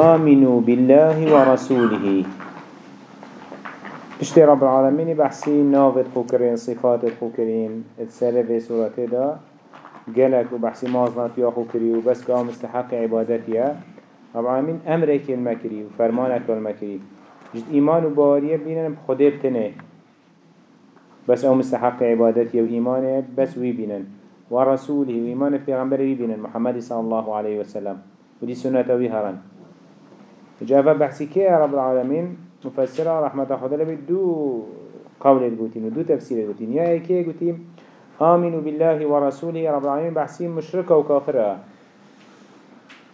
آمنوا بالله ورسوله. اشتي رب العالمين بحسي نافت خوكرين صفات خوكرين اتسالة في سورة دا. قالك وبحسي مازنات يا خوكري وبس كام مستحق عبادتها رب العالمين أمرك المكري وفرمانك المكري جد إيمان وبارية بينا بخده بتنه بس أو مستحق عبادتي وإيمانه بس وي بينا ورسوله وإيمان في غنبره وي بينا محمد صلى الله عليه وسلم ودي سنة ويهران جاء بحثي كي رب العالمين مفسرة رحمة خدا لبي دو قول القوتين ودو تفسير القوتين يا ايكي قوتين آمنوا بالله ورسوله رب العالمين بحثي مشركة وكافرة.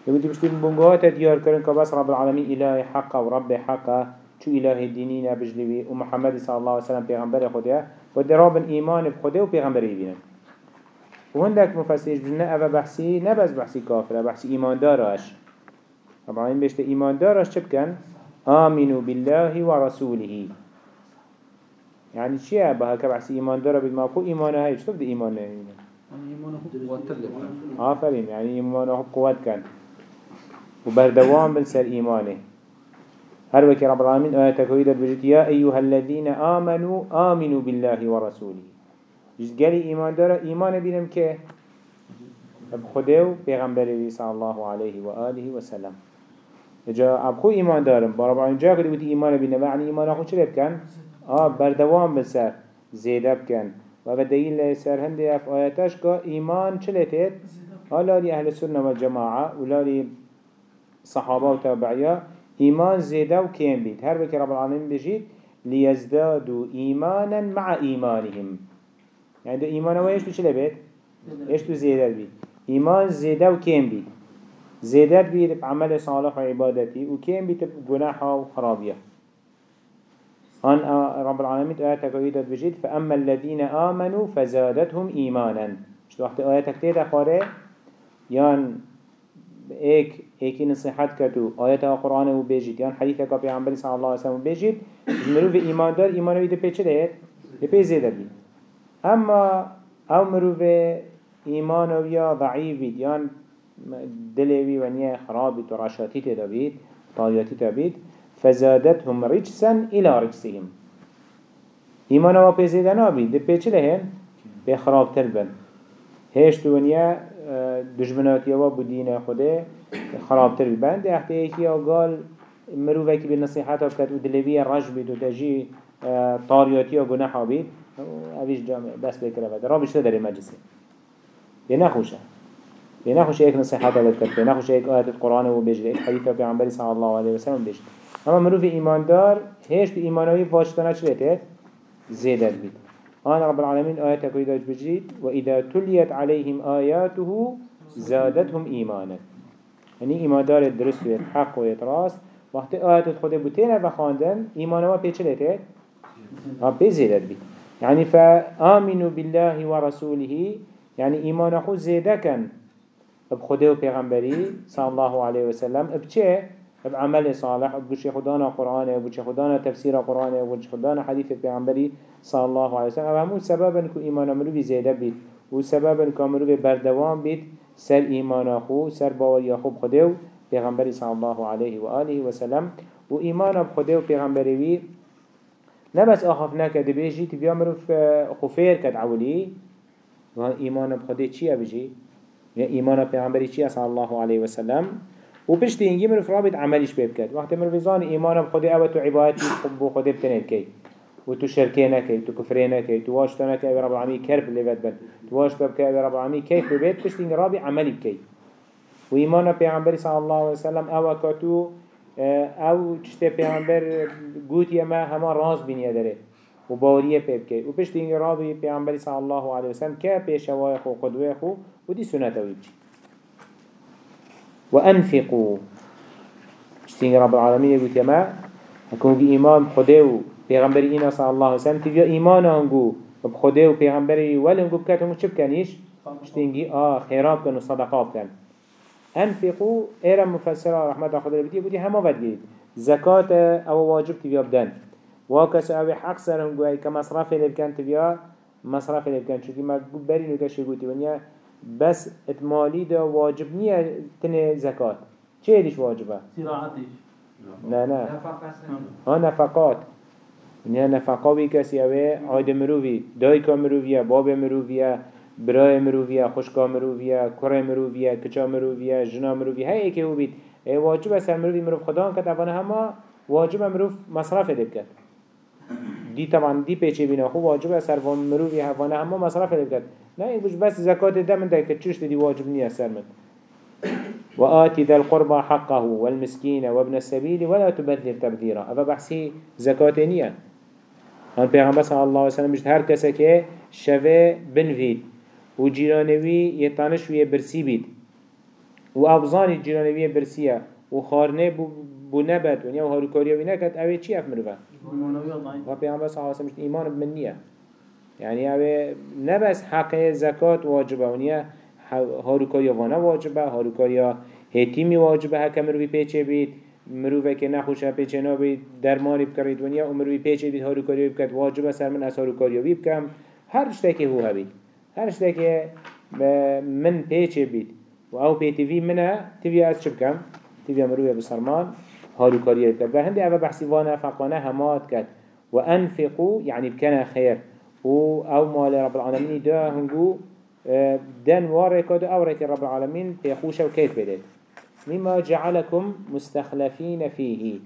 يقول بشتي بنقوات ديار كرن كبس رب العالمين إله حقا ورب حقا شو إله الدينين بجلوي؟ ومحمد صلى الله عليه وسلم پیغمبر خدا ودراب إيمان بخدا وبيغمبر يبينن وهندك مفسرش بجنا أبا بحثي نبز بحثي كافرة بحثي إيمان داراش. طبعا بيشت إيمان داراش چه بكن؟ آمنوا بالله ورسوله يعني چيه بها كبحثي إيمان دارا بالما خو إيمانه هاي چطور دي إيمانه هاي؟ آفرين يعني إيمانه قوات كان وبردوام بالسر إيمانه هر وكي رب العالمين آية تكويدة بجد يا أيها الذين آمنوا آمنوا بالله ورسوله جد قالي إيمان دارا إيمان بينم كه بخديو پیغمبر صلى الله عليه وآله وسلم جا ابخو ایمان دارم العالمین جا کدی بودی ایمان بینه معنی ایمان خود چه بکن؟ آه بردوام بسر زیده بکن و به دلیل سر هنده اف آیتش که ایمان چه لتید؟ آه لالی أهل سنة و جماعة و لالی صحابه و تابعیه ایمان زیده و کم بید هر بکی رب العالمین بجید لیزدادو ایمانا مع ایمانهم يعني ده إيمان هو إيش تو چله بيت؟ إيش تو زيادة بيت؟ إيمان زيادة وكيم بيت زيادة بيت بعمل صالح وعبادتي وكيم بيت بجناحة وخرابية أن رب العالمين آيات قويدة بجد فأما الذين آمنوا فزادتهم إيمانا شو وقت آيات كتير خاره يان ایک ایکی نصیحت کتو آیت قرآن و بیجید یان حدیث که پیامبر صلی الله علیه و سلم بیجید مروف ایمان دار ایمان ویده پیچه دهید به پی زیده بید اما أو مروف ایمان و یا ضعیف بید. یان دلوي ونيا خرابت ورشاتي تدبيت طاياتي تبيت فزادتهم رجسا إلى رجسهم إيمانا وبيزيدنا بيت دي بيچ لهن بخراب تربن هيش ونيا دجمناتي وبدين خده خراب تربن دي احتى ايكي قال مروفك بالنصيحات وكت ودلوية رج بيت وتجي طارياتي وقناحا بيت اويش جامع بس بكرة بدا رابش تدري مجلسي ينخوشه بيناخوش ايك نصيحة لذكر بيناخوش ايك آيات القرآن وبيجري ايك حديثة بيعنبري صلى الله عليه وسلم بيجري اما مروف ايمان دار دي ايمانوي فاشتنا چلته زيادة بيت آن رب العالمين آيات كويدة بجريد وإذا تليت عليهم آياته زادتهم إيمانا يعني إيمان دار الدرس ويتحق ويتراس وقت آيات الخده بتين بخاندن إيمانوا بيچلته ها بيزيدت بيت يعني فآمنوا بالله ورسوله يعني إيمان خو زيادة كان بخده و پیغمبری صلی الله علیه و سلم بچه بعمل صالح بچه خدانا قرآن بچه خدانا تفسیر قرآن بچه خدانا حدیث پیغمبری صلی الله علیه و سلم همون سببا که ایمان مروی زیده بید. و سببا که مروی بردوام بید. سر ایمان خو سر باوری خو بخده و پیغمبری صلی الله علیه و آله و سلم. و ایمان بخده و پیغمبری وی نبس آخف نکده بیجی تبیا مروف خفیر کد عولی. و ایمان بخده چیه ایمان پیامبری چی صلی الله علیه و سلم و پشت اینگی من فرابط عملیش بیب کرد. وقتی من ویزان ایمان خود أو تو عبادتی خب خود بتنید کی. و تو شرکه نکی تو کفره نکی تو واشتا نکی رب العالمین کرب لیبت بد. تو واشتا بکی رب العالمین کیف بید پشت اینگی رابی عملی بکی و ایمان پیامبری صلی الله علیه و سلم أو کتو أو چشت پیامبر گوتی ما همه راز بینیه داره. و باوریه پیب که و پشت این رابی پیامبری صلی الله علیه وسلم که پیشوای خو قدوه خو و دی سنت اوی بچی و انفقو. پشت این رب العالمین یکوت ما؟ هکون بی ایمان خوده و پیغمبری اینا صلی الله علیه وسلم تیویا ایمان هنگو و بخوده و پیغمبری ولی هنگو بکتمو چه بکنیش؟ پشت اینگی آه خیراب کن و صدقاب کن انفقو ایرم مفسره رحمت خدا بیتی بودی همه ود گید زکات أو واجب تیویا بدن. واكس اوي حق سرهم قوي كمصرف اللي بكان تبيا مصرف اللي بكان شو ما برين وكشي قوتي ونيا بس اتمالي دا واجب نية تنه زكاة چه ديش واجبه؟ زراعتش نه نه. ها نفقات. نه نفقا بی کسی اوه عاید مرووی دایکا مروویه باب مروویه برای مروویه خوشکا مروویه کره مروویه کچا مروویه جنا مروویه هی ایکی هو بید واجب سر مرووی مروف خدا کد اوانه همه واجب مروف مصرف دب کد دی طبعا دی پیچه بینا خو واجب سر وان مرووی اوانه همه مصرف دب کد نه این بس زکات ده که چوش دی واجب نیه سر من. وآتي ذا القربى حقه والمسكين وابن السبيل ولا تبذر تبذيرا أبا بحسي زكاة نية هن پیغمبر صلی الله علیه وسلم بجد هر کسی که شوه بنوید. و جیرانوی یه تانش ویه برسی بید. و ابزانی جیرانوی برسیه و خارنه بو, نبت و نیا و هاروکاریا وی نکد. اوه چی؟ و پیغمبر صلی الله علیه وسلم بجد ایمان من نیه. يعني اوه نبس حق زکات واجبه و نیا هاروکاریا وأنا واجبه هاروکاریا هیتیمی واجبه. هکه مروی پیچه بید مروفه که نخوشه پیچه نابید درمانی بکرید ونیا و مروی پیچه بید هاروکاریا بکرد واجبه سر من از هاروکاریا بکم هر شته که هو هبید. هر ب- من پیچه بید. و أو پی تیوی منه تیوی از چه بکم؟ تیوی مروی بسرمان هاروکاریا بکرد و هنده اوه بحثی وانه فقانه همات کرد. و انفقو يعني بكنا خير و أو مال رب العالمين دا هنگو آه، دن واركا دا أو ريك رب العالمين بيخوشا وكيف بدت مما جعلكم مستخلفين فيه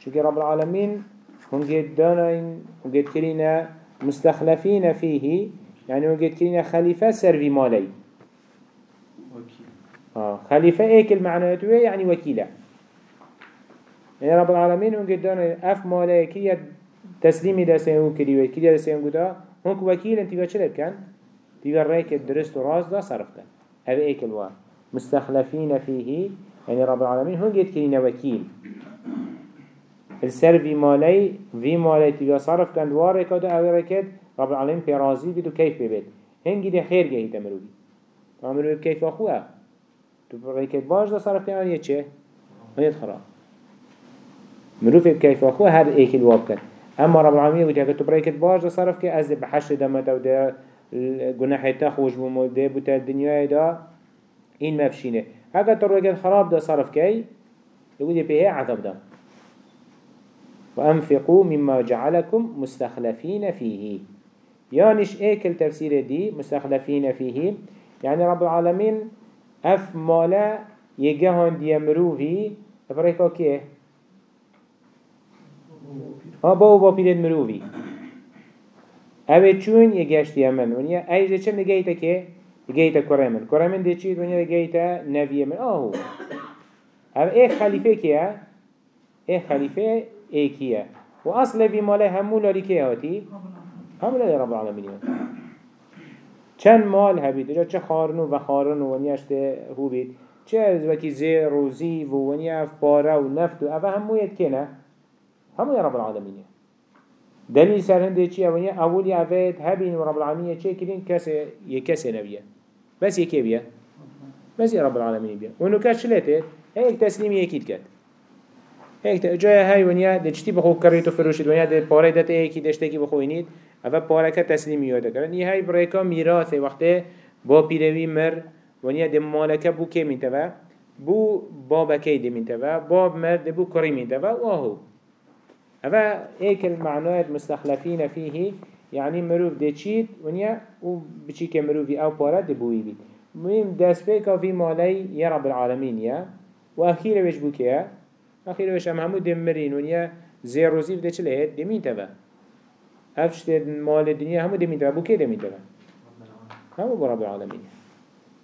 شكي رب العالمين هم قد دانين وقد كرينا مستخلفين فيه يعني وقد كرينا خليفة سرفي مالي آه خليفة ايك المعنى يتوي يعني وكيلة يعني رب العالمين هم قد دانين اف مالي كي تسليمي دا سيهو كري وكيلة دا سيهو دا هنك وكيل أنتوا چلب كان؟ تيجا ريك الدرست وراس دا صرف كان هذا ايك الوا. مستخلفين فيه يعني رب العالمين قد كرينا وكيل. السر في مالي في مالي تيجا صرف كان دواره كده أو ركد رب العالمين في راضي بيدو كيف بيبت هنگي دي خير جهي تمروي تمروي كيف آخوه؟ تو ركد باش ده صرف كان يه چه؟ هيد خراب. مروف كيف اخوه هر ايك الواب اما رب العالمين بيقول تو ركد باش ده صرف كه از بحشر دمت أو ده گناح تخوش بموده بوتا الدنيا ده این مفشینه. اگر تو خراب ده صرف کی يقول به عذاب ده وأنفقوا مما جعلكم مستخلفين فيه يانش ايك التفسير دي مستخلفين فيه يعني رب العالمين اف مالا يجهن دي مروفي افريكا كيه ها باو با پیرد مروفی اوه چون یه گشت یمن ونیا ایجا چه نگیتا که نگیتا کرمن کرمن دی چید ونیا نگیتا نوی یمن آهو اوه ایک خلیفه کیه ایک خلیفه ایکیه و اصل بی ماله همو لاری که هاتی همو لاری رب العالمین چند مال هبید جا چه خارنو و خارنو ونیاشت هو بید چه از وکی زیر و زیو و ونیا پاره و نفت و اوه همو ید که نه همو يا رب العالمين دليل سر هنده چي اوليا اول يعفيد هبين ورب العالمين چي كرين كسي يكسي نبيه بس يكي بيه بس يا رب العالمين بيه وانو كاش شلته هيك تسليمي يكيد كات هيك جاي هاي ونيا دشتي بخو كريتو فروشد ونيا ده پاره دت ايكي دشتكي بخوينيد اول پاره که تسلیمی یاده کرد نی های برایکا میراث وقتی با پیروی مر ونیا ده مالکه بو که میتوه بو بابکه ده میتوه باب مر ده بو کری میتوه و آهو هذا إيك المعنى مستخلفين فيه يعني مروف دي تشيد ونيا و که مروفي أو پارا دي بوي بيت. مهم دست بيكا في مالي يا رب العالمين يا. وأخيرا وش بو كيا أخيرا وش أم همو دم مرين ونيا زي روزيف دي چله دي مين تبا افشت مال الدنيا همو دي مين تبا بو كي دي مين تبا همو بو رب العالمين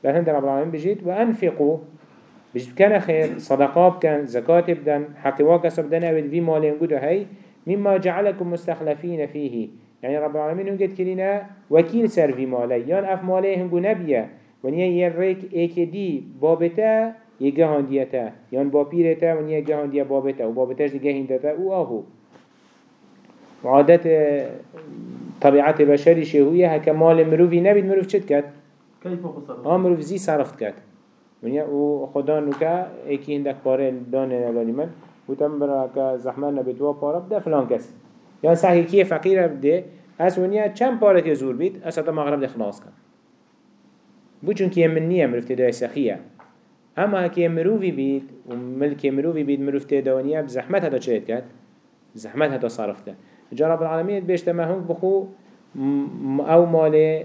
لأن رب العالمين بجيت وأنفقوا. بجد كان خير صدقات كان زكاة بدن حقواك سبدنا أول في مالين قدو هاي مما جعلكم مستخلفين فيه. يعني رب العالمين هم قد كلنا وكيل سر في مالي يان أف مالي هنگو نبيا ونيا يريك ايك دي بابتا يجهان ديتا يان بابيرتا ونيا يجهان ديا بابتا وبابتاش دي جهين دتا وآهو وعادات طبيعة بشري شهوية هكا مال مروفي نبيد مروف چد كد؟ كيف خسر ها مروف زي صرفت كد ونیا أو خدا نوکا ایکی هندک پاره دانه نلالی من و تم برا که زحمت نبید و پاره بده فلان کسی یا صحیح کیه فقیر بده از ونیا چند پاره که زور بید از حتی مغرب ده خلاص کن بو چون که من نیه مرفت دای سخیه اما هكي مروفي بيت وملك مروفي بيت مروف تيدوانيا بزحمت هذا شريت كات زحمت هذا صرفته جا رب العالمين بيش تما بخو أو ماله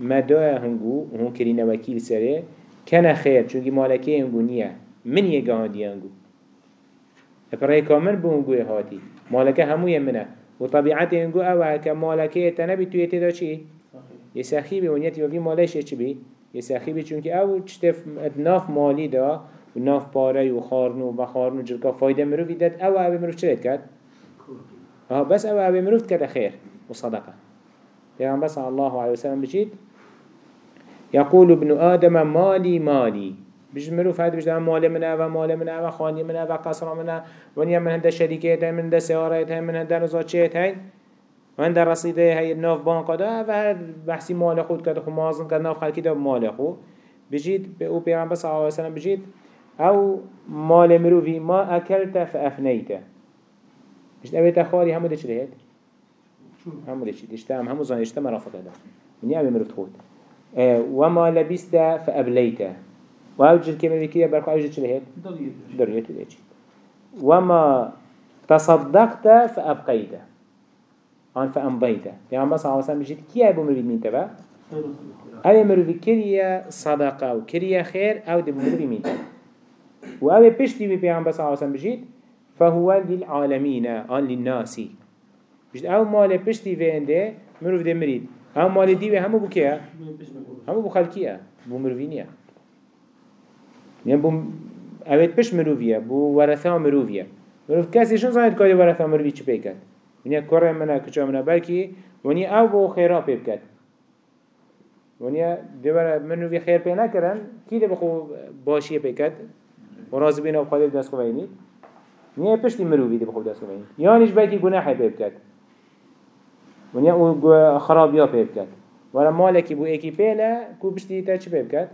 مدى هنگو وهون كرينا وكيل سره كان خير چونكي مالكي هنگو نيه من يگاه دي هنگو اپرای کامل بو هنگو هاتی مالکه همو یمنه و طبیعت هنگو أو هکا مالکه تنبی توی تدا چی؟ یه سخی بی ونیتی وگی مالش چی بی؟ یه سخی بی چونکه أو چتف ناف مالی دا و ناف پاره و خارنو و خارنو جلکا فایده مروفی داد أو أو مروف چرید کرد؟ بس أو أو مروف کرد خیر و صدقه پیغمبر بس الله عليه وسلم بجید يقول ابن آدم مالي مالي. بيش هاد بيش ده مال منه و مال منه و خاني منه و قصر منه ونيا من هنده شريكيت هاي من هنده سيارات هاي من هنده نزاچيت هاي و هنده رصيده هاي ناف بانقا ده و هر بحثي مال خود كده خو مازن كده ناف خلقي ده مال خو بجيد أو پیغمبر صلى الله عليه وسلم بجيد أو مال مروفي ما اكلت فافنيت مش اوه خاري همو ده چلهت همو ده چلهت اشتام همو زان اشتام رافقه ده ونيا اوه مروف خود. وما لبست فأبليت. وأوجد كلمة ذكية بركو أوجد لهيت ضريب دريت وما تصدقت فأبقيت. عن فأمضيت. يعني بس وسلم بجد كي أبو مريد مين تبع أبي مريد كريا صدقة وكريا خير أو دبو مريد مين تبع وأبي بشتي بي بس على وسلم بجد فهو للعالمين عن للناس. بجد أو مال بشتي في عنده مريد مريد. أو مال دي همو بكيا همو بخلقيا بو مروفينيا يعني بو اوید پش مروفیه بو ورثه مروفیه مروف کسی شون زاید کاری ورثه مروفی چی پیکد ونیا کره منه کچا منه بلکی ونیا أو بو خیرا پی بکد ونیا دوباره مروفی خیر پی نکرن کی ده بخو باشیه پیکد و راضی بین أو خالی دست خوینید نیا پشتی مروفی ده بخو دست خوینید یانیش بلکی گناحی پی بکد ونیا او خرابیا پی بکد ولا مالکی بو ایکی پیله کو پشتی تا چی پی بکد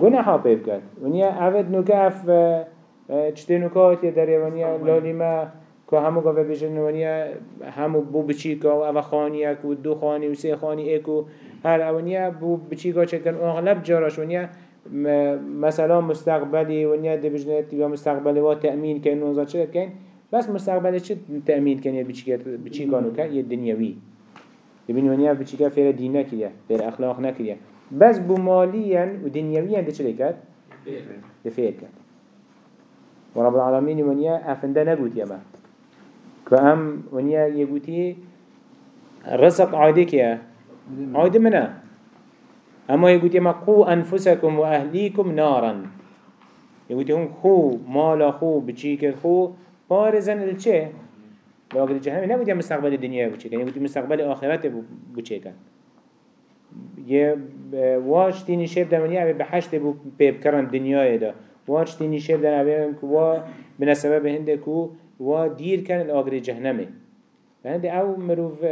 گناحا پی بکد ونیا عود نوکه اف چتی نوکات یه داره ونیا لالیما که همو گفه بجن ونیا همو بو بچی که او خانی اکو دو خانی و سه خانی اکو هر ونیا بو بچی که چکن اغلب جاراش ونیا مثلا مستقبلی ونیا دی بجنت یا مستقبلی و تأمین کن و چه کن بس مستقبلی چه تأمین کن یا بچی بچی کانو کن یه دنیوی دبین ونیا بچی که فیر دین نکریه فیر اخلاق نکریه بس بو ماليا ودنيويا ده چلي كات ده فير كات ورب العالمين ونيا افنده نقوت يما كأم ونيا يقوتي رزق عادي كيا عادي منا اما يقوتي ما قو انفسكم واهليكم نارا يقوتي هم خو مالا خو بچيك خو؟ بارزن الچه لو أقل جهنم نبود مستقبل الدنيا بچيك يقوتي مستقبل آخرت بچيك یه واش تینی شب دمانی اوه به حشت بو پیب کرن دنیای دا. واش تینی شب دن اوه که وا بنا سبب هنده که وا دیر کن الاغر جهنمه. هنده أو مروف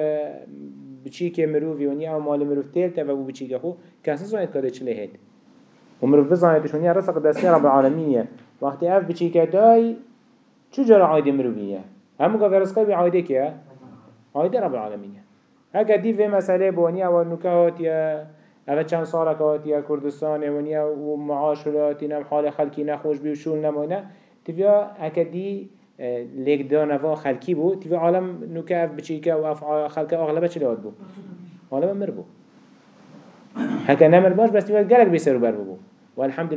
بچی که مروفی ونیا أو مال مروف تیل تا و بچی که خو کسی زاید کده چله هید و مروف بزانیتش ونیا رسق دستی رب العالمینیه. وقتی اف بچی که دای چو جرا عایده مروفیه همو که رسقه بی عایده که عایده رب العالمینیه هكا دي في مسألة بونيا ونكاهات يا أما چند سالة كهات يا كردستان ونيا ومعاش ولاتي نم حال خلقي نخوش نمونا تفيا هكا دي ليك دانا فا خلقي بو تفيا عالم نكاف بچيكا وأف خلقا أغلبه چلي هات بو؟ عالم مر بو. هكا نمر باش بس تفيا قلق بيسرو بر بو والحمد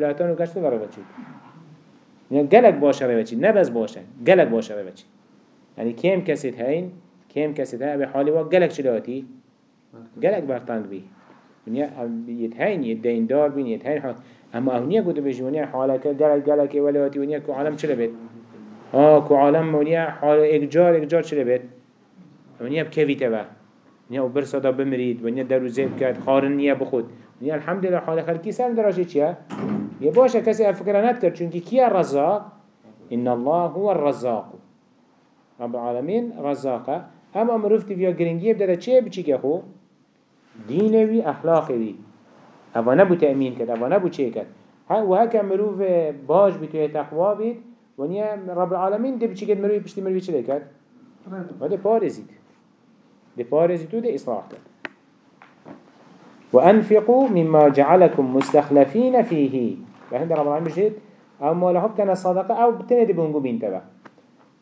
یعنی گلک باشه روی بچی نه بس باشه گلک باشه روی بچی یعنی کم کسید هین؟ کم کسید هین؟ به حالی و گلک چلاتی گلک برطنگ بی. یعنی هین یه دیندار بین یه هین حال. اما اونیه گوده به جونیا حالا که گلک گلک ولاتی اونیه کو عالم چلا بید آه کو عالم اونیه حال اجار اجار چلا بید اونیه بکویته با. اونیه برسادا بمرید ونیا دروزه بکرد خارن نیا بخود. ونيا الحمد لله حال خلقي سام درجة چيا يباشا كسي الفكرة نذكر چونكي كيا الرزاق؟ إن الله هو الرزاق. رب العالمين رزاقه. اما مروف تبیا گرنگیه بداره چه بچی که خو؟ دینوی اخلاقوی اوه نبو تأمین کرد اوه نبو چه کرد. و هکا مروف باش بتوی تقوا بید و نیا رب العالمین ده بچی کرد مروفی پشتی مروفی چه کرد؟ و ده پارزید. ده پارزید و ده اصلاح کرد. وأنفقوا مما جعلكم مستخلفين فيه. بهند رب العالمين بجد آو مالا كان صدقة آو بتنه دي بونگو بين تبا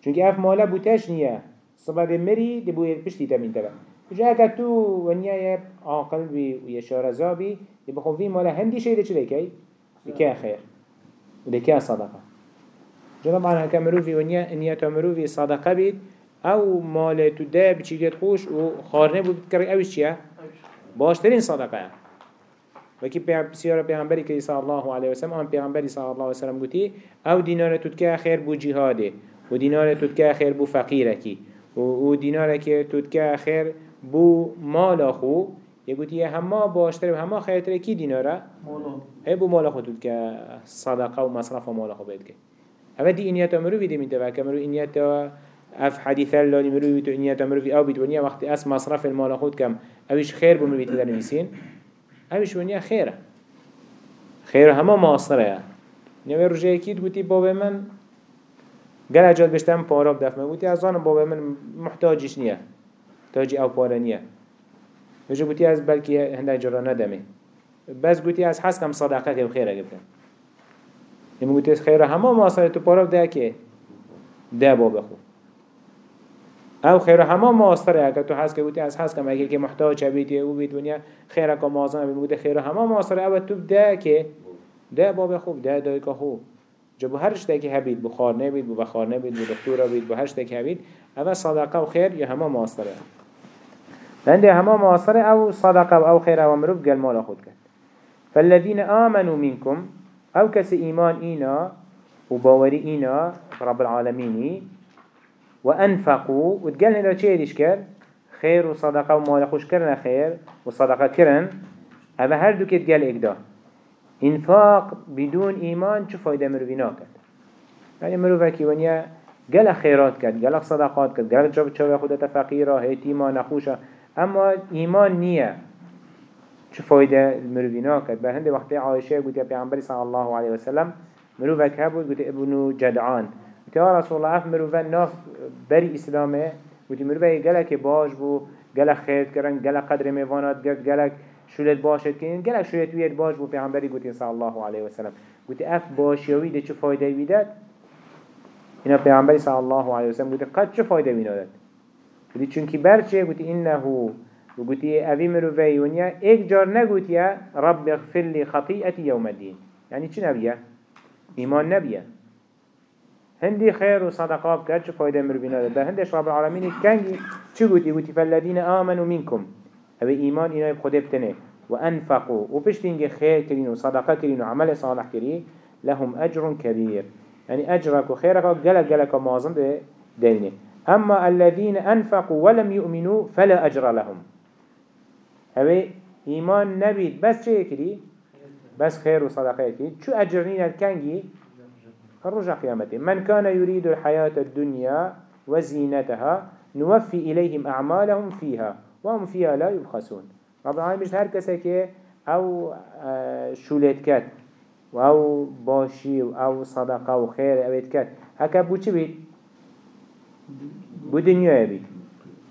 چونك آف مالا بوتاش نيا صبا دي مري دي بو بشتي تبين تبا جا اكا تو ونيا عاقل بي ويشار زابي دي بخون في مالا هندي شيء دي چلي كي بكا خير كا صدقة جا طبعا هكا مروفي ونيا انيا تا مروفي صدقة بيت آو مال تو ده بچيگت خوش و خارنه بود بتكري باشترين صدقه وكي بسيارة پیغمبری که صلی الله علیه وسلم آن پیغمبری صلی الله علیه وسلم گوتی أو دینار تودکه خیر بو جهاده و دینار تودکه خیر بو فقیره کی و دینار که خیر بو مال خو. یه گوتی همه باشتر و همه خیرتره کی دیناره؟ مالا. هی بو مال خو تودکه صدقه و مصرف مال خو بید که اوه دی اینیت امرو بیده من تبا کمرو اینیت أف حديث اللي مروي تو إنيا تمروي أو بيت ونيا وقت أس مصرف المال خود كم؟ أويش خير بمروي تدر نيسين أويش ونيا خيرة. خير هما ماصره يا نوی رجعه کید گوتی بابا من؟ گل اجاد بشتم پارا بدفمه گوتی از آن بابا من محتاجش نیه تاجی أو پارا نیه بجا گوتی أز بلکی هنده جرا ندمه بس گوتی أز حس کم صدقه که خیره گفتن یعنی گوتی خیره همه ماصره تو پارا بده که ده بابا خود او خیر همه ماستره اگر تو حس که بودی از حس کم اگه که محتاج بیتی او بید ونیا خیر که مازن بید خیر همه ماستره او تو ده که ده باب خوب ده دای که خوب جبو هر شته که هبید بخار نبید بخار نبید بو دکتور بید هر شته که هبید او صدقه و خیر یا همه ماستره لنده همه ماستره او صدقه و او خیر او مروف گل مال خود کرد. فالذین آمنوا منكم او کس ایمان اینا و باوری اینا رب العالمینی وأنفقوا وتقال هنا چه يديش كر خير وصدقة ومال خوش كرنا خير وصدقة كرن. أما هر دو كت قال إقدا إنفاق بدون إيمان شو فايدة مروفينا يعني مروفاكي ونيا قال خيرات كد قال صدقات كد قال جاب تشوي خودة فقيرة هيتيما نخوشة أما إيمان نية شو فايدة المروفينا كد بهند وقت عائشة قلت يا بيعنبري صلى الله عليه وسلم مروفك هبو قلت ابن جدعان. يا رسول الله اف مروفن ناف بری اسلامه و تی مروفه گلک باش بو گلک خیر کرن گلک قدر میوانات گلک شولت باشد کنین گلک شولت وید باش بو پیغمبری گوتی صلی الله علیه وسلم گوتی اف باشیوی ده چه فایده ویدد اینا پیغمبری صلی الله علیه وسلم گوتی قد چه فایده ویدد گوتی چونکی برچه گوتی انه و گوتی اوی مروفه ونیا ایک جار نگوتی رب اغفر لی خطیئتی یوم الدین. یعنی چی نبیه؟ ایمان نبیه؟ هندي خير وصدقاء بكات شو فايدة مروفينا ده هندش رب العالمين كانجي شو قلتي قلتي فالذين آمنوا منكم أبي إيمان إنا بخده بتنه وأنفقوا وبشتينج خير كرين وصدقاء كرين وعمل صالح كرين لهم أجر كبير يعني أجرك وخيرك قلق قلق ده دينه أما الذين أنفقوا ولم يؤمنوا فلا أجر لهم. أبي إيمان نبيت بس شيء كري بس خير وصدقاء كري شو أجرين الكانجي الرجع قيامته. من كان يريد الحياة الدنيا وزينتها نوفي إليهم أعمالهم فيها وهم فيها لا يبخسون. رب العالمين مش هر كسي أو آه، شولت كات أو باشي أو صدقة أو خير أو كات هكا بو چي بيت بو دنيا بيت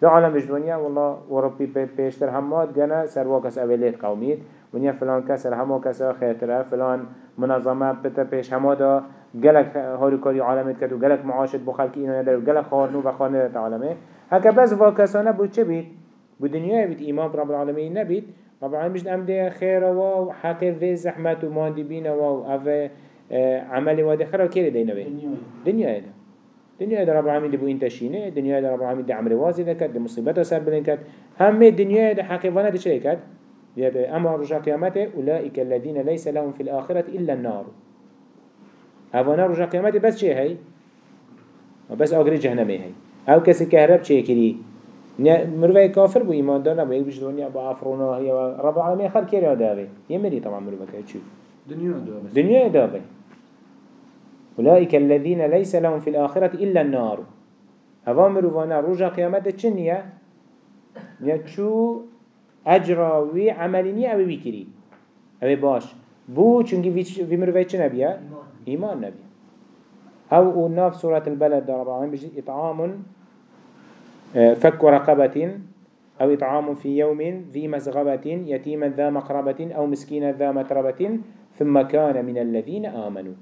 لا عالم مش دنيا والله وربي بيشتر همات جنا سرواكس أوليت قوميت ونيا فلان كسر همو كسر خيرتره فلان منظمة بتا بيش همو دا گلک هاروکاری عالمت معاشت بو خلکی اینا نداره و گلک خارنو و خانه در عالمه هکا بس واکسانه بود چه بید؟ بود دنیا بید ایمان رب العالمین نبید رب العالمین بجد امده خیر و حق و زحمت و ماندی بین و أو عمل و دخرا کره دینه بید دنیا ایده دنیا ایده رب العالمین دی بو این تشینه دنیا ایده رب العالمین دی عمل وازی دکد دی مصیبت سر بلند کد همه دنیا ایده حقیقانه دی چه کد؟ اما رجا قیامته اولئک الذین لیس لهم في الآخرة إلا النار. هوانا رجع قيامته بس چه هي بس آگری جهنمه هي أو کسی كهرب چه کری؟ مروه كافر بو ایمان دار نبو. یک دنیا با افرونا هي رب العالمين خل كيري داوي يمري طبعا مروه كي چو دنيا داوي دنيا داوي أولئك الذين ليس لهم في الآخرة إلا النار. هوا مروفانا رجع قيامته چنية يا چو أجراوي عمليني أو بيكري أو باش. بو چونكي في مروفه چه نبيه إيمان نبي أو ناف سورة البلد رب العالمين بيجي إطعام آه، فك رقبة أو إطعام في يوم ذي مزغبة يتيما ذا مقربة أو مسكينا ذا متربة ثم كان من الذين آمنوا.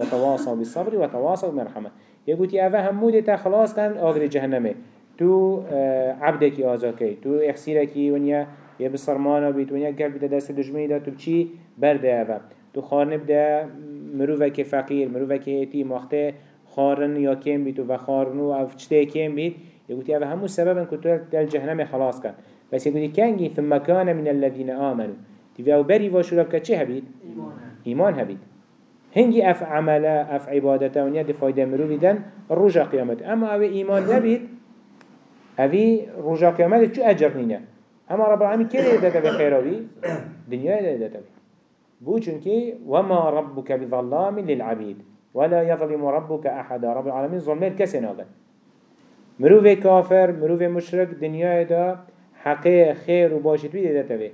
وتواصوا بالصبر وتواصوا بالمرحمة يقول يا أفا همودة تخلاص كان آغر جهنمه. تو آه، عبدك آزاكي تو إخسيرك ونيا يا بصرمانا بيت ونيا قلب بدا دست دجمي دا تو بچي برده أفا تو خارن بدا مروفك فقير مروفك هيتي مخته خارن يا كيم بيت و خارنو أو چته كيم بيت يقول يا أفا همو سببا كنتو الجهنم خلاص كان بس يقول كانجي ثم كان من الذين آمنوا. تبي أو بري واشو ربك چه هبيت؟ إيمان هبيت هنگی اف عمله اف عبادته ونیا دی فایده مروی دن رجا قیامت اما أو ایمان نبید اوی رجا قیامت چو اجر نینه اما رب العالمین که دیده به خیراوی دنیا دیده به بو چونکی وما ربك بظلام للعبید ولا يظلم ربك أحدا. رب العالمين ظلمه کسی نابد مروف كافر مروف مشرك دنیا دا حقه خیر و باشد بی دیده تبه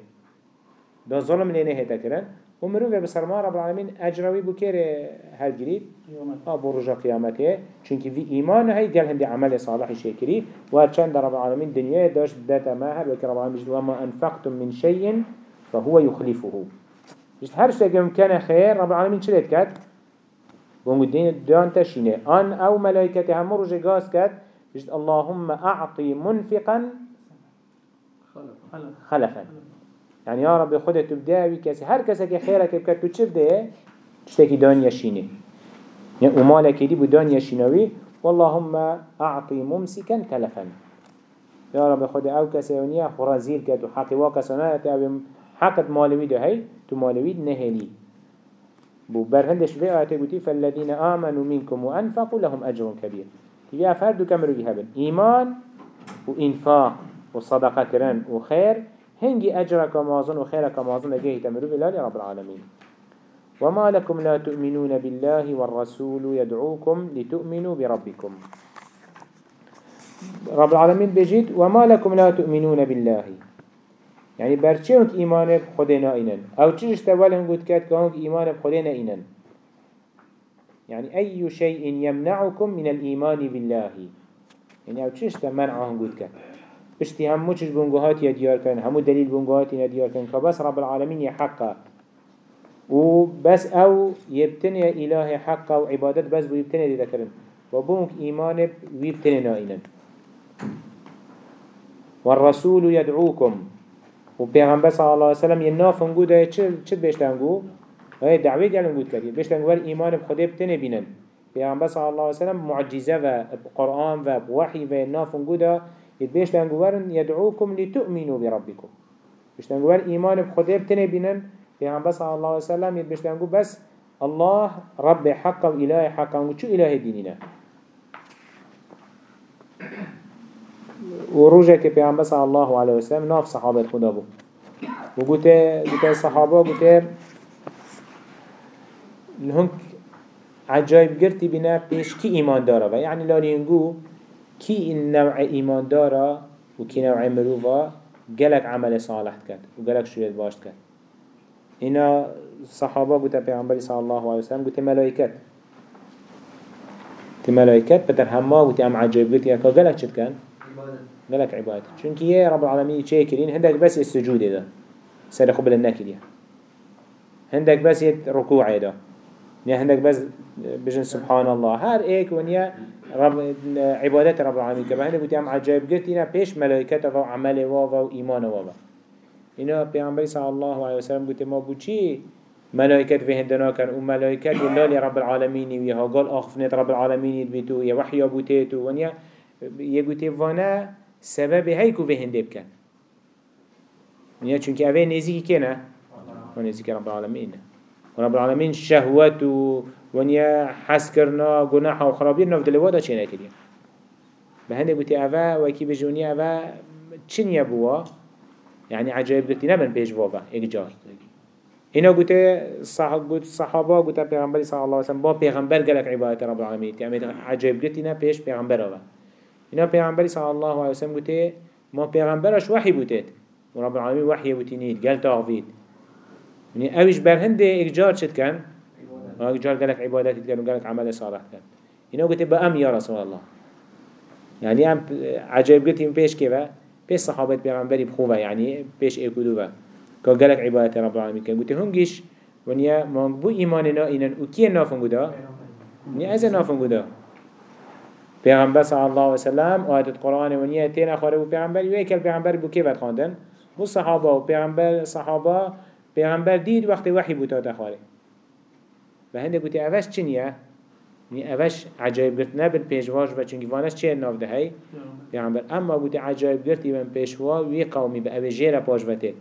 دا ظلم لینه هتا کرن. و مروف بسرما رب العالمين أجروي بكير هل جريد أبو رجا قيامته چونك في إيمان هاي قال هندي عمل صالح شاكري وهرچند رب العالمين دنيا داشت داتا ما هل وكي رب العالمين وما أنفقتم من شيء فهو يخلفه. جست هر شيء كان خير رب العالمين شلت كات بونغو الدين دان تشينه أن أو ملائكته هم رجا قاس كات جست اللهم أعطي منفقا خلف خلفا. يعني يا رب خودت تبدأ كسي هر خیرك بكت تو چه بده؟ تشتكي دان يشيني ومالك دي بدان يشينوي واللهم أعطي ممسكا تلفا. يا رب خود أو كسي ونيا خرازير كت وحقي واكسانا تابي حقت مالوي ده هاي تو مالوي نهلي بو برهندش في آيات قلتي فالذين آمنوا منكم وأنفقوا لهم أجر كبير تبي أفرد كمرو بهبن إيمان وإنفاق وصدقة كرن وخير هنجي أجرك مازن وخيرك مازن لجيه تمرو بلال رب العالمين وما لكم لا تؤمنون بالله والرسول يدعوكم لتؤمنوا بربكم رب العالمين بجيت وما لكم لا تؤمنون بالله. يعني برچهونك إيمان بخدنا إنن أو تشش تولهم قد كات كونك إيمان بخدنا إنن يعني أي شيء يمنعكم من الإيمان بالله. يعني أو تشش تمنعهم قد كات اشتي همو چش بونگوهات يا ديار كان همو دليل بونگوهات يا ديار كان فبس رب العالمين يحقا وبس أو يبتني إله حقا وعبادت بس بو يبتني دي ذكرن وبونك إيمان ويبتني نائنا والرسول يدعوكم وبيغمبر صلى الله عليه وسلم ينافن قوده چل بيشتنگو هاي دعوه قالن قود كريم بيشتنگو ور إيمان بخده بتني بينن بيغمبر صلى الله عليه وسلم معجزة و بقرآن و بوحي و ينافن قوده يتبيش لنقوارن يدعوكم لتؤمنوا بربكم بيش لنقوار إيمان بخده بتنه بينن بيان بس الله عليه وسلم لنقو بس الله رب حقا وإله حقا وشو إله ديننا وروجه بيان بس الله عليه وسلم ناف صحابة خدا بو وقلت قلت الصحابة قلت لهنك عجائب قرتي بنا بيش كي إيمان داره يعني لا ينقو كي إن نوع إيمان دارا وكي نوع مروفا جلك عمل صالح كات وجلك شوية باش كات هنا الصحابة قلت پیغمبر صلى الله عليه وسلم قلت ملائكات ملائكات بتر هما قلت أم عجيب قلت يا جلك شد كان جلك عبادة. چونك يا رب العالمين شاكرين هندك بس السجود ده سر قبل النكل هندك بس ركوع ده يعني هندك بس بجن سبحان الله هر ايك ونيا رب عبادت رب العالمين هنده بودي هم عجائب قلت إنا بيش ملائكة و عمل واوا و إيمان واوا إنا بيعنبري صلى الله عليه وسلم قلت ما بو چي ملائكة في هندنا كان و ملائكة لله رب العالمين ويها قال آخفنت رب العالمين بيتو يا وحي بوتيتو ونيا يقولت وأنا سبب هيكو في هنده بكن ونيا چونك اوه نزيكي كنا ونزيكي رب العالمين ورب العالمين شهوت ونیا حس کرنا گناه و خرابی نفت لوادا چه نکریم به هنده گوتی اوه وکی بجونی اوه چنیا بوا؟ يعني عجائب قلت نبن بيش بابا إجار هنا قلت صحاب قلت صحابة قلت پیغمبر صلى الله عليه وسلم با پیغمبر قالك عبادة رب العالمين يعني عجائب قلت پیغمبر أبا هنا پیغمبر صلى الله عليه وسلم قلت ما پیغمبرش وحي بوتت ورب العالمين وحي بوتينيد قال تغفيد يعني اوش برهند إجار شد كان هاك جار قالك عبادات كان وقالك عمل صالح كان هنا قلت بأم يا رسول الله. يعني أم عجيب قلت يم بيش كيفا بيش صحابة بيغمبري بخوفا يعني بيش ايكودوفا كان قالك عبادات رب العالمين كان قلت هنجيش ونیا مانگ بو ایمان نا اینن و کیه نافنگو دا؟ نیا از نافنگو دا پیغمبر صلی الله علیه وسلم آیت قرآن ونیا تین اخواره بو پیغمبر یو ایکل پیغمبر بو کی خواندن؟ بو صحابه. و پیغمبر صحابه پیغمبر دید وقت وحی بو تا تخواره و هنده گوتی اوش چنیه؟ نی اوش عجایب گرت نبن پیشواش و چونگی وانش چه ناف ده هی؟ پیغمبر. اما گوتی عجایب گرتی بن پیشوا وی قومی به اوه جیر پاش وتید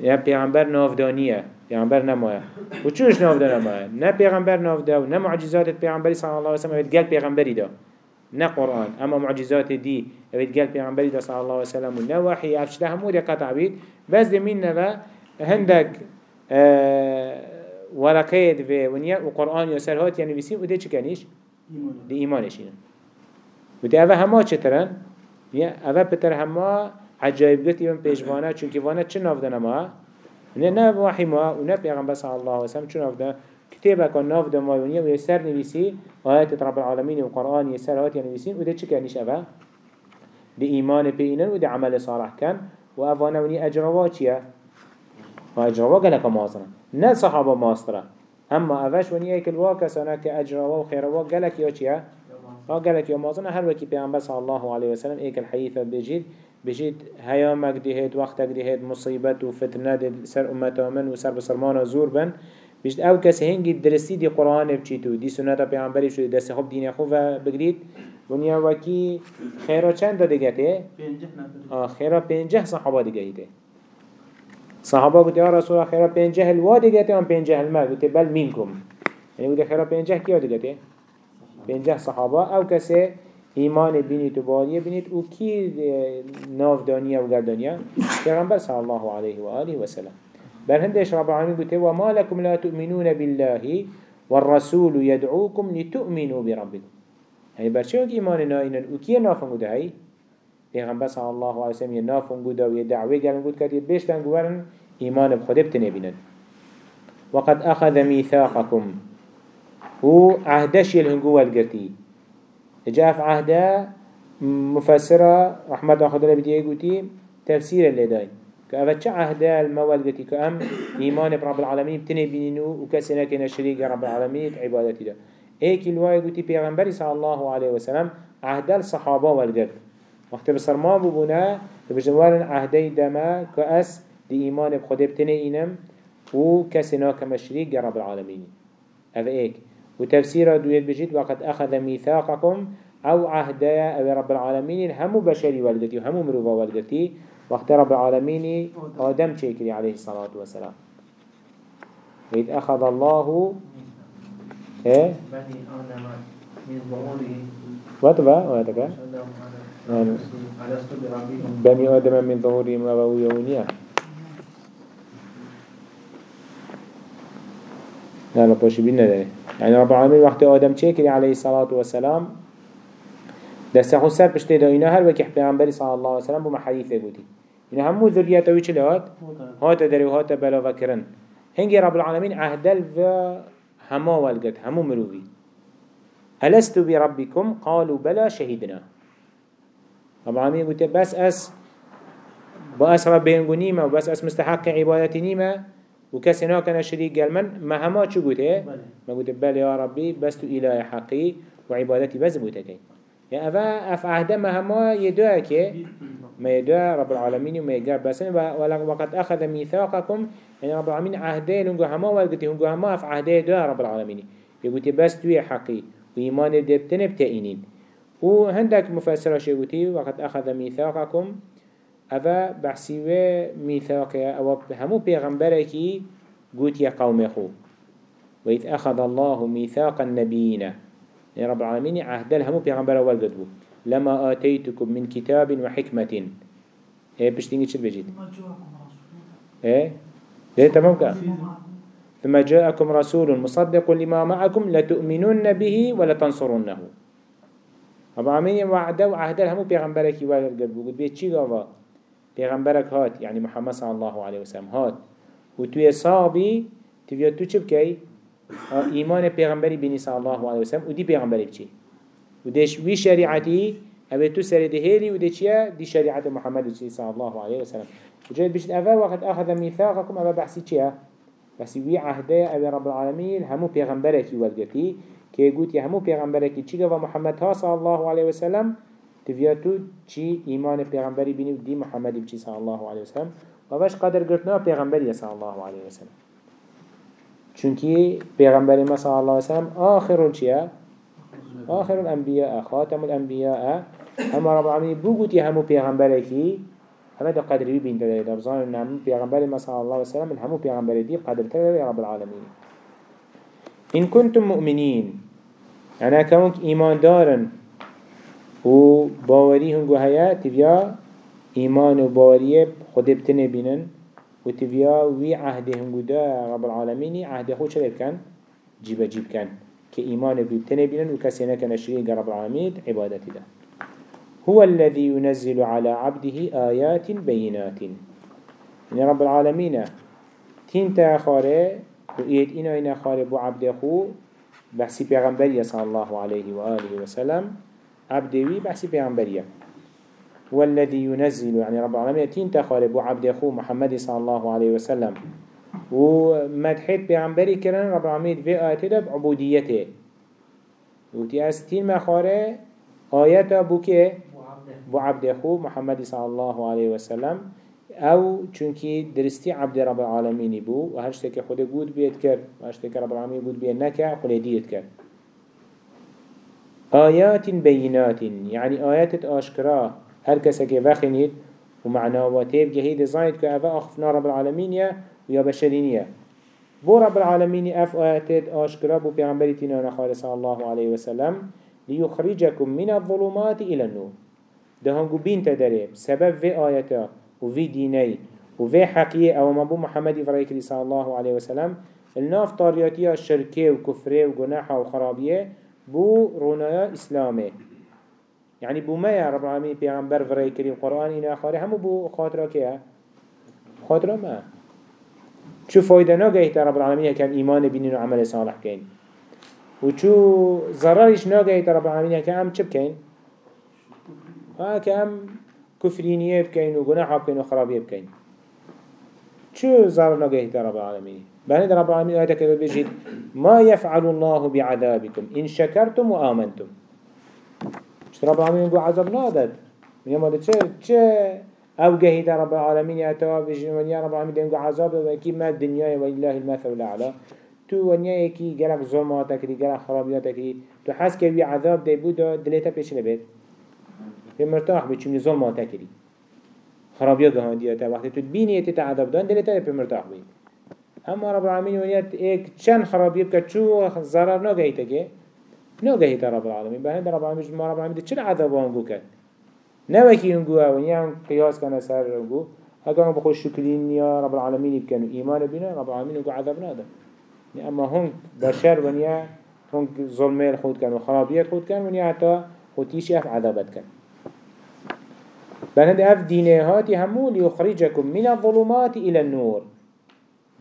یا پیغمبر نافدانیه پیغمبر نمایه و چونش نافده نمایه نه پیغمبر نافده و نه معجزات پیغمبری صلی الله علیه وسلم اوید گل پیغمبری دا نه قرآن. اما معجزات دی اوید گل پیغمبری دا صلی الله علیه وسلم و نه وحی افشته همو دی قطع بید بس دی من نوا هندک ورقه دی ونیا و قرآن یا سرهات یعنی بسی و دی چه کنیش؟ دی ایمانش اینه. و دی اوه همه چطرن؟ اوه پتر همه عجایب گتی من پیشوانه چونکه وانه چه نافده نما؟ نه نه وحی ما و نه پیغمبر صلی الله علیه وسلم. چون نافده كتابه كان نافده ما ونیا و يسر نویسی آیت رب العالمین و قرآن يسر آیت نویسین و ده چه کنیش اوه؟ ده ایمان بینن و ده عمل صالح کن و اوانه ونی اجروا چیه؟ و اجروا گلک مازنه نه صحابة ماستره أما اوش ونی ایک الواکسانه که اجروا و خیروا گلک یا چیه؟ ها گلک یا مازنه هر پیغمبر صلی الله علیه وسلم ایک الحیث بجید بجید هیامک دهید وقتک دهید مصیبت و فتنة ده سر امت آمن و سر بسرمان زور بن. بجد أو کسی هنگی درستی دی قرآن بچیتو دی سنت پیغمبری شده دست خوب دین خوب بگرید ونیا وکی خیرا چند داده گته؟ آه خیرا پنجه صحابه دیگه ایده صحابه بودی یا رسول الله خیرا پنجه الوا دیگه ته هم پنجه المال بودی بل منکم یعنی بودی خیرا پنجه کیا دیگه ته؟ پنجه صحابه أو کسی ایمان بینید و باریه بینید و کی ناف دانیه و گردانیه پیغمبر صلی الله علیه و آله و سلم. بل هندش رب العالمین گوته ما لكم لا تؤمنون بالله والرسول يدعوكم لتؤمنوا بربكم هی برچه وک ایمان ناینن و کی نافن گوده هی پیغمبر صلی الله علیه و سلم یه نافن گوده و یه دعوه گلن گود کرد یه بیشتن گوارن ایمان بخوده بتنه بینن وقد أخذ ميثاقكم و عهدش يلهنگو والگرتي جاء في عهده مفسرة رحمة الله خدنا بدي يقولي تفسير اللي كأفا چه عهده الموال قتي كأم إيمان برب العالمين بتني بينينو وكسنا كنا شريك رب العالمين عبادتي ده ايك الواي قلتي پیغمبر صلى الله عليه وسلم عهده الصحابة والقد وقت بصرمان ببنا بجوار عهده دما كأس دي إيمان بخده بتني إنم وكسنا كما شريك رب العالمين أفا ايك وتفسير دويت بجد وقد أخذ ميثاقكم أو عهدايا أو رب العالمين همو بشري والدتي وهمو مروفا والدتي. وقت رب العالمين آدم شكري عليه الصلاة والسلام. إذ أخذ الله إيه؟ بني آدم من ظهورهم واتبا واتبا بني آدم من ظهورهم أبويونيا لا لا باشي بينا ده يعني رب العالمين وقت آدم شكري عليه الصلاة والسلام دست خود سر پشته دا اینا هر وکی پیغمبری صلی الله علیه وسلم بما حدیثه بودی. اینا همو ذریت اوی چلی هات؟ هات داری. و هات بلا وکرن هنگی رب العالمین عهدل و هما والگد همو مروی ألست بربكم قالوا بلا شهدنا رب العالمين قلت بس أس بأس ربين قنيمة وبس أس مستحق عبادتي نيمة وكسنا كان شريك قال من؟ ما هما شو قلت؟ إيه؟ ما قلت بل يا ربي بس تو إله حقي وعبادتي بس بوتكين يعني أفا أف عهد ما هما يدعى كي ما يدعى رب العالمين وما يقرب بس. وقد أخذ ميثاقكم. يعني رب العالمين عهده لنقو هما والقتي هنقو هما أف عهده يدعى رب العالمين. يقول بس توي حقي وإيمان دبتن بتأينين وهندك مفسر شيء وقد أخذ ميثاقكم. أفا بحسيوه ميثاق أو همو بيغمبركي قوت يا قوم خو وإذ أخذ الله ميثاق النبيين يعني رب العالمين عهد الهمو أول قدبو لما آتيتكم من كتاب وحكمة إيه بشتيني چل بجيد إيه ليه تمام كا ثم جاءكم رسول مصدق لما معكم لتؤمنون به ولا تنصرونه رب العالمين وعده وعهد الهمو بيغمبرك أول قدبو قد بيت چي بيغمبرك هات يعني محمد صلى الله عليه وسلم هات. وتوي صابي تبيا تو چه بكي ایمان پیغمبری بینی صلی الله علیه وسلم پیغمبری بچی. و دیش وی شریعتی اوه تو سر دهیلی و دی چیه؟ دی شریعت محمد صلی الله علیه وسلم و جاید بشت اوه وقت آخذ میثاقكم اوه بحثی چیه؟ بس وی عهده أو رب العالمين همو پیغمبرکی ولگتی که گوتی همو گفت محمد ها صلی الله علیه وسلم تفياتو چی ایمان پیغمبری بینی و دی محمدی بچی صلی الله علیه وسلم. و قدر گرتنا پیغمبری صلی الله علیه وسلم. چونکی پیغمبری ما صلی الله علیه وسلم آخر چیه؟ آخر الانبیاء خاتم الانبیاء اما رب العالمین بگوتی همو پیغمبرکی همه دا قدری بین داده دا بزان همو پیغمبر ما صلی الله علیه وسلم من همو پیغمبر دی قدر تره رب العالمین. إن كنتم مؤمنين يعني كونك إيمان دارن. و باوري هنگو هيا تبيا إيمان و باوريه خود بتنه بينن و تبيا وي عهده هنگو دا رب العالمين عهده خود شده بكن جيب جيب كن كإيمان بتنه بينن و كسينا كان شريك رب العالمين عبادتي ده هو الذي ينزل على عبده آيات بينات يعني رب العالمين تين تاخاره وإيد إنا إنا بو عبده بحسي پیغمبر صلى الله عليه وآله وسلم عبدوي بحسي پیغمبرية والذي ينزل يعني رب العالمين تين تخارب وعبد أخو محمد صلى الله عليه وسلم. ومدحيت پیغمبري كرن رب العالمين في آياته ده بعبوديته وتي استين مخارة آياته بوكي بو عبد أخو محمد صلى الله عليه وسلم. أو چونكي درستي عبد رب العالمين بو وهشتك خود بود بيت كر وهشتك رب العالمين بود بيت نكا خليديت كر. آيات بينات يعني آيات آشكرا هر كسا وخنيد ومعناواتيب جهيد زايد كأفا أخفنا رب العالمين يا ويا بشرين بو رب العالمين أف آيات آشكرا بو بيعنبري تنانا خالص الله عليه وسلم ليخرجكم من الظلمات إلى النور. ده هنگو بين تدري سبب في آياتا وفي ديني وفي حقية أو ما بو محمد فريكري صلى الله عليه وسلم الناف طارياتيا الشركة وكفرة وجناحة وخرابية بو رونايا إسلامي يعني بو ما يا رب العالمين بيغمبر فرأي كريم قرآن إنا آخره همو بو خاطرة كيا خاطرة ما شو فايدة ناقه رب العالمين كم إيمان بينين وعمل صالح كين وشو ضررش ناقه رب العالمين كم چه بكين ها كم كفرينية بكين وقناحة بكين وخرابية بكين شو ضرر ناقه رب العالمين بهند رب العالمين آياتك بيجيد ما يفعل الله بعذابكم إن شكرتم وآمنتم شت رب العالمين يقول عذاب نادد من يوم هذا چه أو جهيد رب العالمين يأتوا بيجي من يا رب العالمين يقول عذاب وكي ما الدنيا ولله المثل الأعلى تو ونيا يكي جلك ظلماتك كري جلك خرابياتك كري تو حس كبي عذاب ده بودا دليتا بيش لبيت بمرتاح بتشوفني ظلماتك كري خرابيات جهاندية وقت تبيني تتعذب دان دليتا بمرتاح بيه اما رب العالمين ونيت ايك چند خرابي بك شو ضرر ناقهيته كي ناقهيته رب العالمين بهند رب العالمين ما رب العالمين چل عذاب هنگو كد نوكي هنگو ونيا قياس كان سر هنگو هكذا بخوش شكرين يا رب العالمين يبكنوا إيمان بنا رب العالمين هنگو عذاب ناده اما هنگ بشر ونيا هنگ ظلمه الخود كان وخرابية الخود كان ونيا حتى خوتيش اف عذابت كان بهند اف دينه هاتي همو ليخرجكم من الظلمات إلى النور.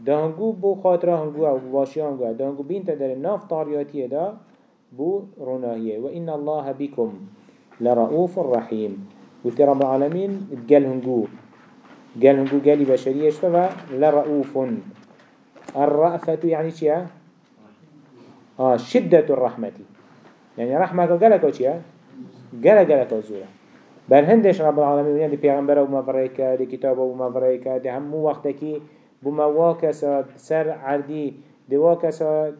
دهنگو بو خاطره هنگو أو باشی هنگو دهنگو بین تا در ناف طاریاتیه دا بو روناهیه و این الله بكم لرؤوف الرحيم وتي رب العالمين تقال هنگو قال هنگو قالي بشرية اشتفى لرؤوف الرأفة يعني چيا؟ آه شدة الرحمة يعني رحمة قالك وچيا؟ قالك قالك وزورة بل هندش رب العالمين يعني پیغمبر وما فريكا دي كتاب وما فريكا دي همو وقتكي بما واكسا سر عردي دي واكسا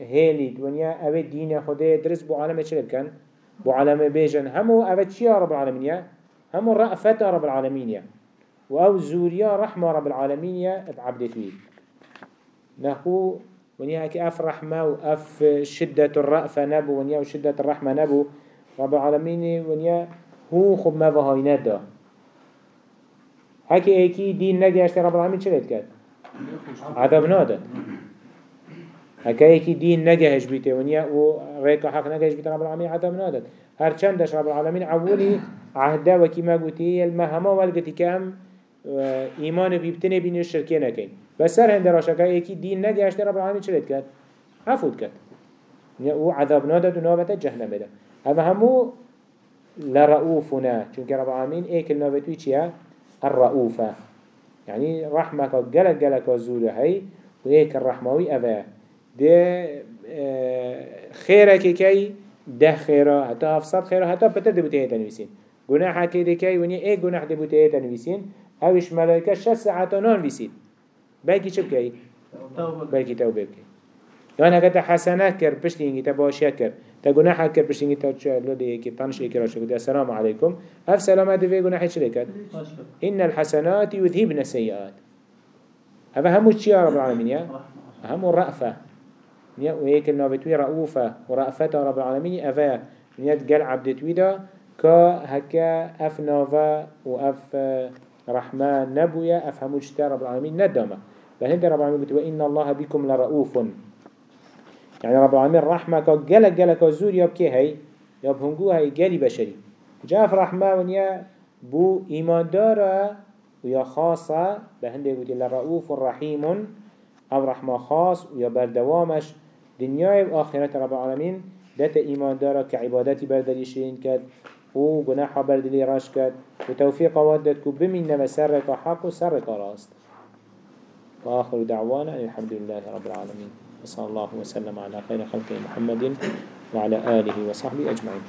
هيلي ونيا اوه دين خده درس بو عالم چلب كان بو عالم بيجن همو اوه چيا رب العالمين يا همو رأفت رب العالمين يا واو زوريا رحمة رب العالمين يا بعبدتوي نخو ونيا هكي اف رحمة واف شدة الرأفة نبو ونيا وشدة الرحمة نبو رب العالمين ونيا هو خب ما وهاينات ده هكي ايكي دين نجاشت رب العالمين چلت كد عذاب نادن هكا يكي دين نجهش بيته ونيا و ريكا حق نجهش بيته رب العالمين عذاب نادن هر چندش رب العالمين عولي عهده وكي ما قوتي المهما والقتي كام ايمان بيبتني بين الشركين نكين. بس سر هند راشكا يكي دين نجهش رب العالمين شلت كات؟ عفود كات. و عذاب نادد ونابت جهنم ده هذا همو لرؤوفنا چونك رب العالمين ايك النابتوي چيا؟ الرؤوفة. يعني رحمك جلك جلك وزوله هاي وهيك الرحموي أفا ده خيرك كي ده خيره حتى أفصد خيره حتى بتر دبوتيه تنويسين جناح كي كي وني إيه جناح دبوتيه تنويسين اوش ملايكة شس ساعة نان ويسين بلكي شو بكي توبة بلكي توبه بكي يعني هكذا حسنات كر بشتي انجي تباشيا كر تا جناح كر بشتي انجي تباشيا لو دي كي طنش اكرا شو السلام عليكم اف سلامات في جناح شركات أشكر إن الحسنات يذهبن السيئات هذا هم الشيء رب العالمين يا هم الرأفة يا وهيك النابتوي رؤوفة ورأفة رب العالمين أفا نيت قال عبد تويدا كا هكا أف نافا وأف رحمن أف هم الشيء رب العالمين ندمه لهند رب العالمين قلت وإن الله بكم لرؤوف. يعني رب العالمين رحمة كا جل جل كا زور يبكي هاي؟ يبهنجو هاي جالي بشري. جاف رحمة ونيا بو إيمان دارا ويا خاصة بهندي قلت لرؤوف رحيم أو رحمة خاص ويا بردوامش دنياي وآخرة رب العالمين دات إيمان دارا كعبادتي بردلي شرين كد و جناح بردلي راش كد وتوفيق ودتك بمن نما سرك حق وسرك راست وآخر دعوانا الحمد لله رب العالمين وصلى الله وسلم على خير خلق محمد وعلى آله وصحبه أجمعين.